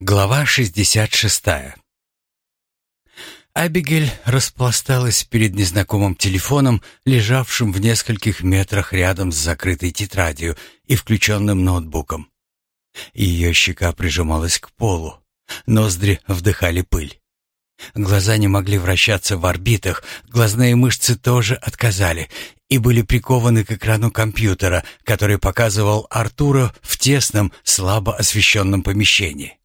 Глава 66 Абигель распласталась перед незнакомым телефоном, лежавшим в нескольких метрах рядом с закрытой тетрадью и включенным ноутбуком. Ее щека прижималась к полу, ноздри вдыхали пыль. Глаза не могли вращаться в орбитах, глазные мышцы тоже отказали и были прикованы к экрану компьютера, который показывал Артура в тесном, слабо освещенном помещении.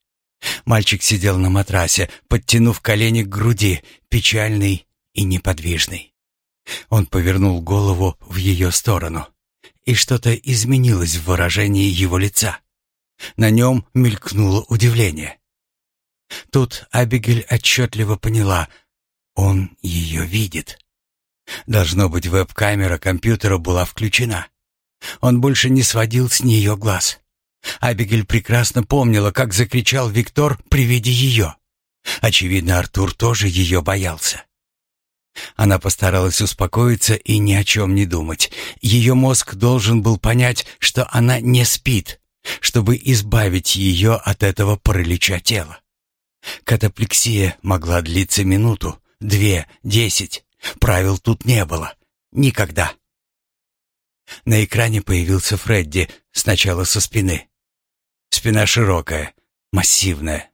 Мальчик сидел на матрасе, подтянув колени к груди, печальный и неподвижный. Он повернул голову в ее сторону, и что-то изменилось в выражении его лица. На нем мелькнуло удивление. Тут Абигель отчетливо поняла, он ее видит. Должно быть, веб-камера компьютера была включена. Он больше не сводил с нее глаз. Абигель прекрасно помнила, как закричал Виктор при виде ее. Очевидно, Артур тоже ее боялся. Она постаралась успокоиться и ни о чем не думать. Ее мозг должен был понять, что она не спит, чтобы избавить ее от этого паралича тела. Катаплексия могла длиться минуту, две, десять. Правил тут не было. Никогда. На экране появился Фредди, сначала со спины. Спина широкая, массивная.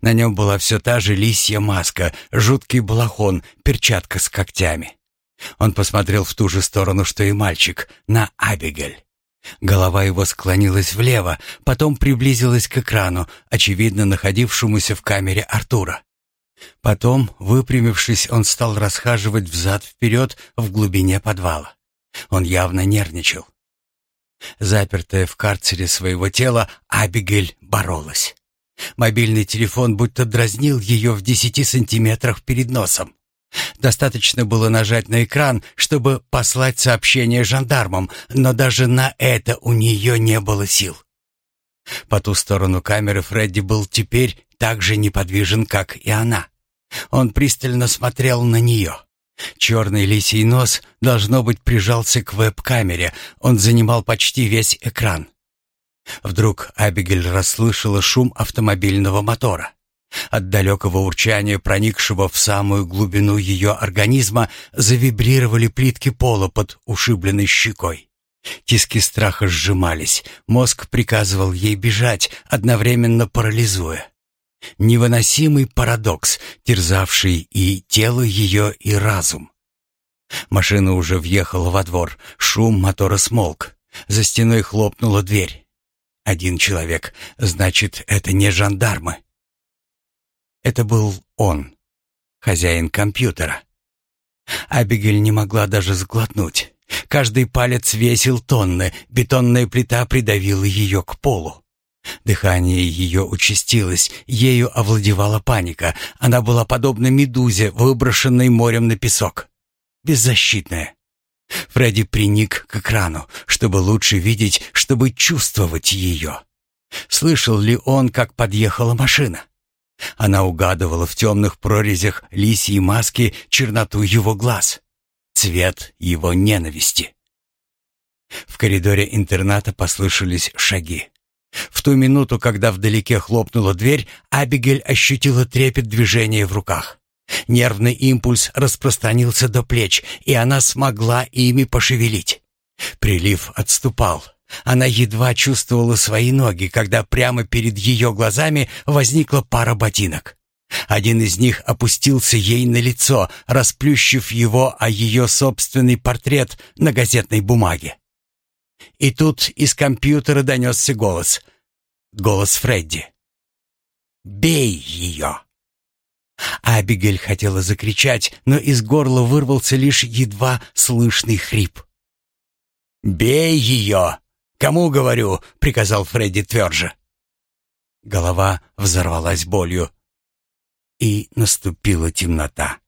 На нем была все та же лисья маска, жуткий балахон, перчатка с когтями. Он посмотрел в ту же сторону, что и мальчик, на Абигель. Голова его склонилась влево, потом приблизилась к экрану, очевидно находившемуся в камере Артура. Потом, выпрямившись, он стал расхаживать взад-вперед в глубине подвала. Он явно нервничал. Запертая в карцере своего тела, Абигель боролась. Мобильный телефон будто дразнил ее в десяти сантиметрах перед носом. Достаточно было нажать на экран, чтобы послать сообщение жандармам, но даже на это у нее не было сил. По ту сторону камеры Фредди был теперь так же неподвижен, как и она. Он пристально смотрел на нее. Черный лисий нос, должно быть, прижался к веб-камере. Он занимал почти весь экран. Вдруг Абигель расслышала шум автомобильного мотора. От далекого урчания, проникшего в самую глубину ее организма, завибрировали плитки пола под ушибленной щекой. Тиски страха сжимались, мозг приказывал ей бежать, одновременно парализуя. Невыносимый парадокс, терзавший и тело ее, и разум. Машина уже въехала во двор, шум мотора смолк. За стеной хлопнула дверь. Один человек, значит, это не жандармы. Это был он, хозяин компьютера. Абигель не могла даже сглотнуть. Каждый палец весил тонны, бетонная плита придавила ее к полу. Дыхание ее участилось, ею овладевала паника. Она была подобна медузе, выброшенной морем на песок. Беззащитная. Фредди приник к экрану, чтобы лучше видеть, чтобы чувствовать ее. Слышал ли он, как подъехала машина? Она угадывала в темных прорезях лисьей маски черноту его глаз, цвет его ненависти. В коридоре интерната послышались шаги. В ту минуту, когда вдалеке хлопнула дверь, Абигель ощутила трепет движения в руках. Нервный импульс распространился до плеч, и она смогла ими пошевелить. Прилив отступал. Она едва чувствовала свои ноги, когда прямо перед ее глазами возникла пара ботинок. Один из них опустился ей на лицо, расплющив его о ее собственный портрет на газетной бумаге. И тут из компьютера донесся голос. Голос Фредди. «Бей ее!» Абигель хотела закричать, но из горла вырвался лишь едва слышный хрип. «Бей ее! Кому говорю?» — приказал Фредди тверже. Голова взорвалась болью, и наступила темнота.